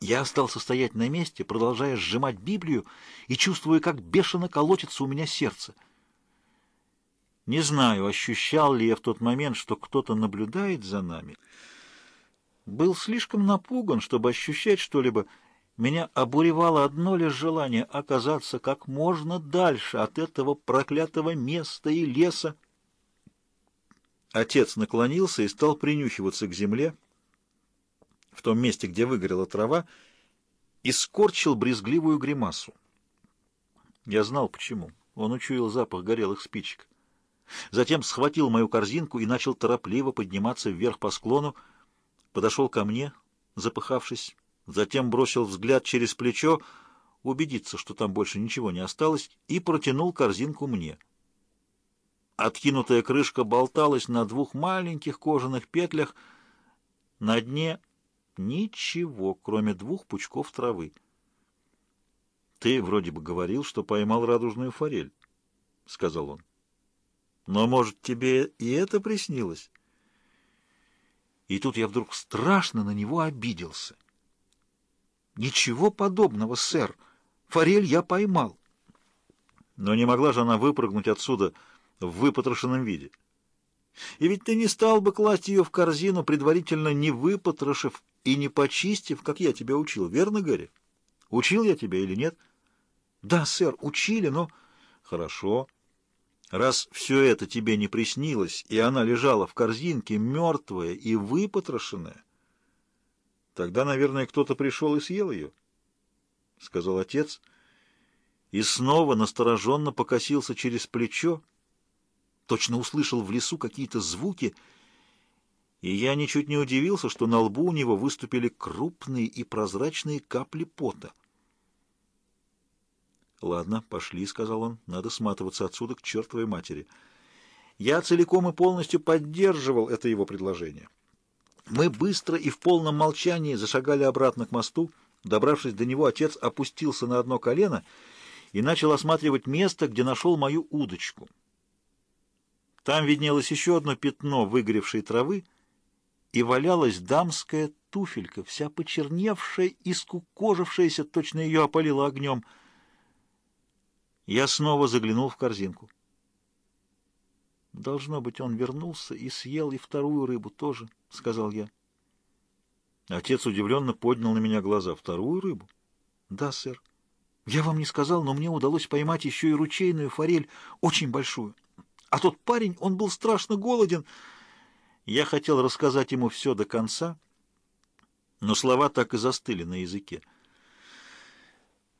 Я остался стоять на месте, продолжая сжимать Библию и чувствуя, как бешено колотится у меня сердце. Не знаю, ощущал ли я в тот момент, что кто-то наблюдает за нами. Был слишком напуган, чтобы ощущать что-либо. Меня обуревало одно лишь желание оказаться как можно дальше от этого проклятого места и леса. Отец наклонился и стал принюхиваться к земле, в том месте, где выгорела трава, и скорчил брезгливую гримасу. Я знал, почему. Он учуял запах горелых спичек. Затем схватил мою корзинку и начал торопливо подниматься вверх по склону, подошел ко мне, запыхавшись, затем бросил взгляд через плечо, убедиться, что там больше ничего не осталось, и протянул корзинку мне. Откинутая крышка болталась на двух маленьких кожаных петлях, на дне ничего, кроме двух пучков травы. «Ты вроде бы говорил, что поймал радужную форель», — сказал он. «Но, может, тебе и это приснилось?» И тут я вдруг страшно на него обиделся. «Ничего подобного, сэр. Форель я поймал». Но не могла же она выпрыгнуть отсюда в выпотрошенном виде. И ведь ты не стал бы класть ее в корзину, предварительно не выпотрошив и не почистив, как я тебя учил, верно, Гарри? Учил я тебя или нет? Да, сэр, учили, но... Хорошо. Раз все это тебе не приснилось, и она лежала в корзинке, мертвая и выпотрошенная, тогда, наверное, кто-то пришел и съел ее, — сказал отец, и снова настороженно покосился через плечо, точно услышал в лесу какие-то звуки, и я ничуть не удивился, что на лбу у него выступили крупные и прозрачные капли пота. «Ладно, пошли», — сказал он, — «надо сматываться отсюда к чертовой матери». Я целиком и полностью поддерживал это его предложение. Мы быстро и в полном молчании зашагали обратно к мосту. Добравшись до него, отец опустился на одно колено и начал осматривать место, где нашел мою удочку. Там виднелось еще одно пятно выгоревшей травы, и валялась дамская туфелька, вся почерневшая и скукожившаяся, точно ее опалило огнем — я снова заглянул в корзинку. «Должно быть, он вернулся и съел и вторую рыбу тоже», — сказал я. Отец удивленно поднял на меня глаза. «Вторую рыбу?» «Да, сэр. Я вам не сказал, но мне удалось поймать еще и ручейную форель, очень большую. А тот парень, он был страшно голоден. Я хотел рассказать ему все до конца, но слова так и застыли на языке.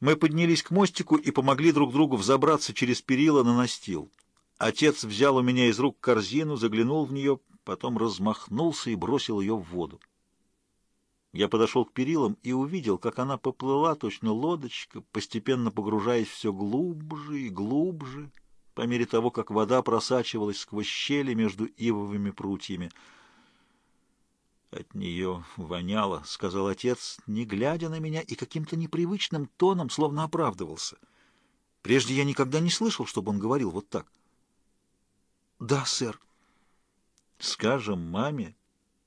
Мы поднялись к мостику и помогли друг другу взобраться через перила на настил. Отец взял у меня из рук корзину, заглянул в нее, потом размахнулся и бросил ее в воду. Я подошел к перилам и увидел, как она поплыла, точно лодочка, постепенно погружаясь все глубже и глубже, по мере того, как вода просачивалась сквозь щели между ивовыми прутьями — от нее воняло, — сказал отец, не глядя на меня и каким-то непривычным тоном, словно оправдывался. Прежде я никогда не слышал, чтобы он говорил вот так. — Да, сэр. — Скажем маме,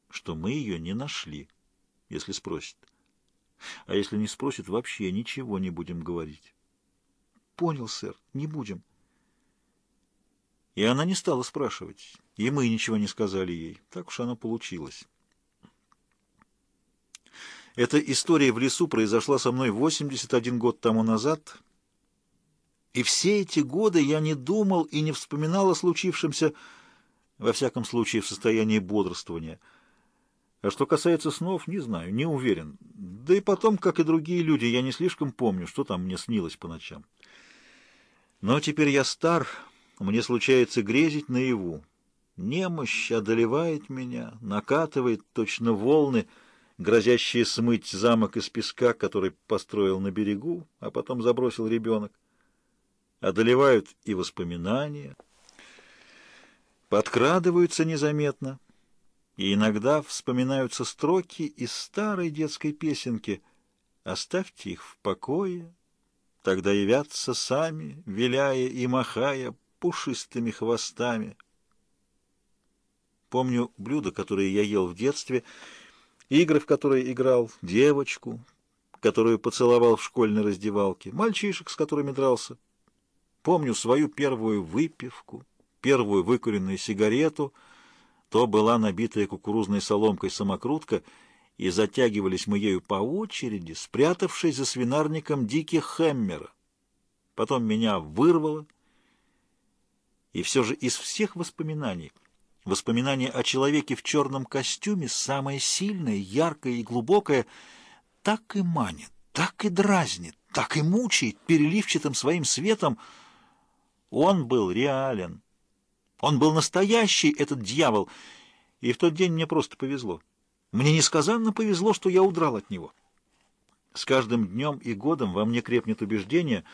что мы ее не нашли, если спросит. А если не спросит, вообще ничего не будем говорить. — Понял, сэр, не будем. И она не стала спрашивать, и мы ничего не сказали ей. Так уж оно получилось. Эта история в лесу произошла со мной 81 год тому назад, и все эти годы я не думал и не вспоминал о случившемся, во всяком случае в состоянии бодрствования. А что касается снов, не знаю, не уверен. Да и потом, как и другие люди, я не слишком помню, что там мне снилось по ночам. Но теперь я стар, мне случается грезить наяву. Немощь одолевает меня, накатывает точно волны — грозящие смыть замок из песка, который построил на берегу, а потом забросил ребенок. Одолевают и воспоминания, подкрадываются незаметно, и иногда вспоминаются строки из старой детской песенки «Оставьте их в покое, тогда явятся сами, виляя и махая пушистыми хвостами». Помню блюдо, которое я ел в детстве — игры, в которые играл, девочку, которую поцеловал в школьной раздевалке, мальчишек, с которыми дрался. Помню свою первую выпивку, первую выкуренную сигарету. То была набитая кукурузной соломкой самокрутка, и затягивались мы ею по очереди, спрятавшись за свинарником Дики Хэммера. Потом меня вырвало, и все же из всех воспоминаний, воспоминание о человеке в черном костюме, самое сильное, яркое и глубокое, так и манит, так и дразнит, так и мучает переливчатым своим светом. Он был реален. Он был настоящий, этот дьявол. И в тот день мне просто повезло. Мне несказанно повезло, что я удрал от него. С каждым днем и годом во мне крепнет убеждение —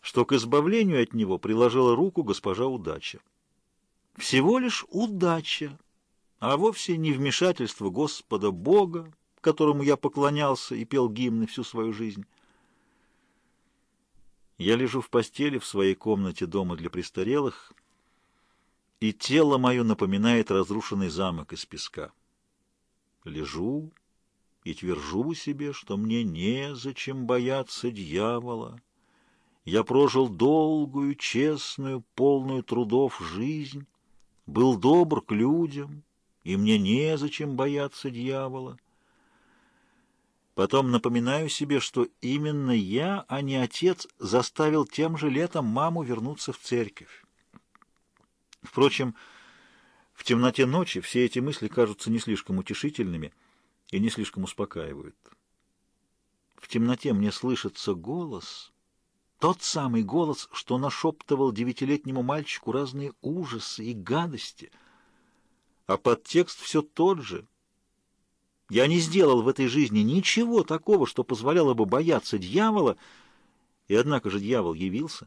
что к избавлению от него приложила руку госпожа удача. Всего лишь удача, а вовсе не вмешательство Господа Бога, которому я поклонялся и пел гимны всю свою жизнь. Я лежу в постели в своей комнате дома для престарелых, и тело мое напоминает разрушенный замок из песка. Лежу и твержу себе, что мне незачем бояться дьявола, я прожил долгую, честную, полную трудов жизнь, был добр к людям, и мне незачем бояться дьявола. Потом напоминаю себе, что именно я, а не отец, заставил тем же летом маму вернуться в церковь. Впрочем, в темноте ночи все эти мысли кажутся не слишком утешительными и не слишком успокаивают. В темноте мне слышится голос — тот самый голос, что нашептывал девятилетнему мальчику разные ужасы и гадости. А подтекст все тот же. Я не сделал в этой жизни ничего такого, что позволяло бы бояться дьявола, и однако же дьявол явился.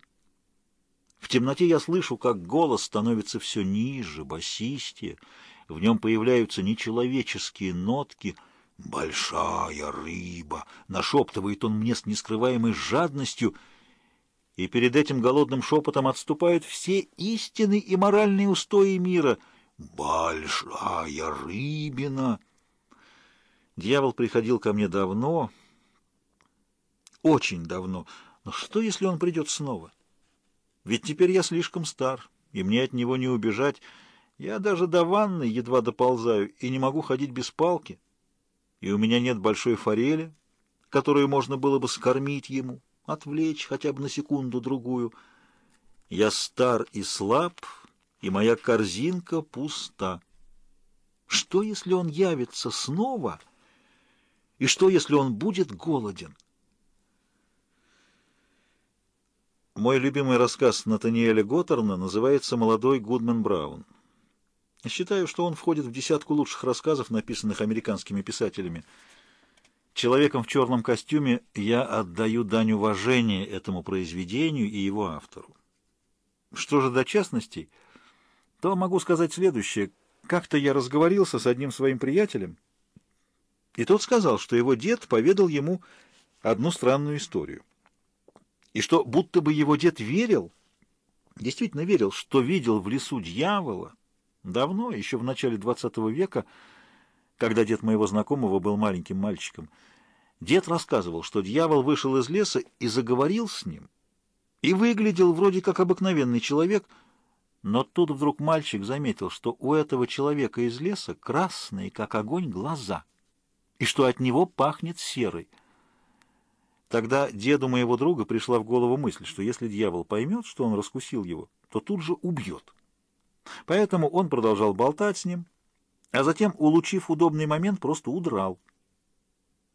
В темноте я слышу, как голос становится все ниже, басистее, в нем появляются нечеловеческие нотки — «Большая рыба!» — нашептывает он мне с нескрываемой жадностью — и перед этим голодным шепотом отступают все истины и моральные устои мира. «Большая рыбина!» Дьявол приходил ко мне давно, очень давно, но что, если он придет снова? Ведь теперь я слишком стар, и мне от него не убежать. Я даже до ванны едва доползаю и не могу ходить без палки, и у меня нет большой форели, которую можно было бы скормить ему» отвлечь хотя бы на секунду-другую. Я стар и слаб, и моя корзинка пуста. Что, если он явится снова, и что, если он будет голоден? Мой любимый рассказ Натаниэля Готтерна называется «Молодой Гудман Браун». Считаю, что он входит в десятку лучших рассказов, написанных американскими писателями – Человеком в черном костюме я отдаю дань уважения этому произведению и его автору. Что же до частностей, то могу сказать следующее. Как-то я разговорился с одним своим приятелем, и тот сказал, что его дед поведал ему одну странную историю. И что будто бы его дед верил, действительно верил, что видел в лесу дьявола давно, еще в начале XX века, когда дед моего знакомого был маленьким мальчиком. Дед рассказывал, что дьявол вышел из леса и заговорил с ним, и выглядел вроде как обыкновенный человек, но тут вдруг мальчик заметил, что у этого человека из леса красные, как огонь, глаза, и что от него пахнет серой. Тогда деду моего друга пришла в голову мысль, что если дьявол поймет, что он раскусил его, то тут же убьет. Поэтому он продолжал болтать с ним, а затем, улучив удобный момент, просто удрал.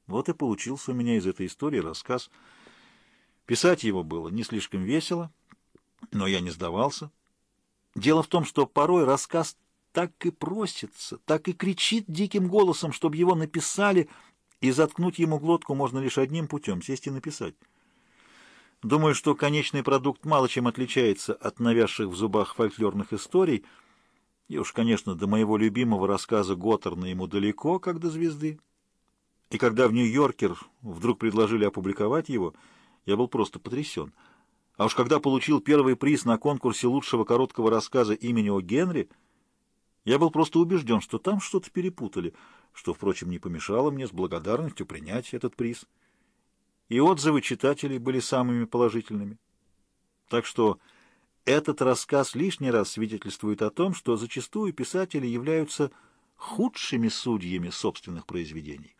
Вот и получился у меня из этой истории рассказ. Писать его было не слишком весело, но я не сдавался. Дело в том, что порой рассказ так и просится, так и кричит диким голосом, чтобы его написали, и заткнуть ему глотку можно лишь одним путем — сесть и написать. Думаю, что конечный продукт мало чем отличается от навязших в зубах фольклорных историй — и уж, конечно, до моего любимого рассказа Готтерна ему далеко, как до звезды. И когда в Нью-Йоркер вдруг предложили опубликовать его, я был просто потрясен. А уж когда получил первый приз на конкурсе лучшего короткого рассказа имени О. Генри, я был просто убежден, что там что-то перепутали, что, впрочем, не помешало мне с благодарностью принять этот приз. и отзывы читателей были самыми положительными. Так что этот рассказ лишний раз свидетельствует о том, что зачастую писатели являются худшими судьями собственных произведений.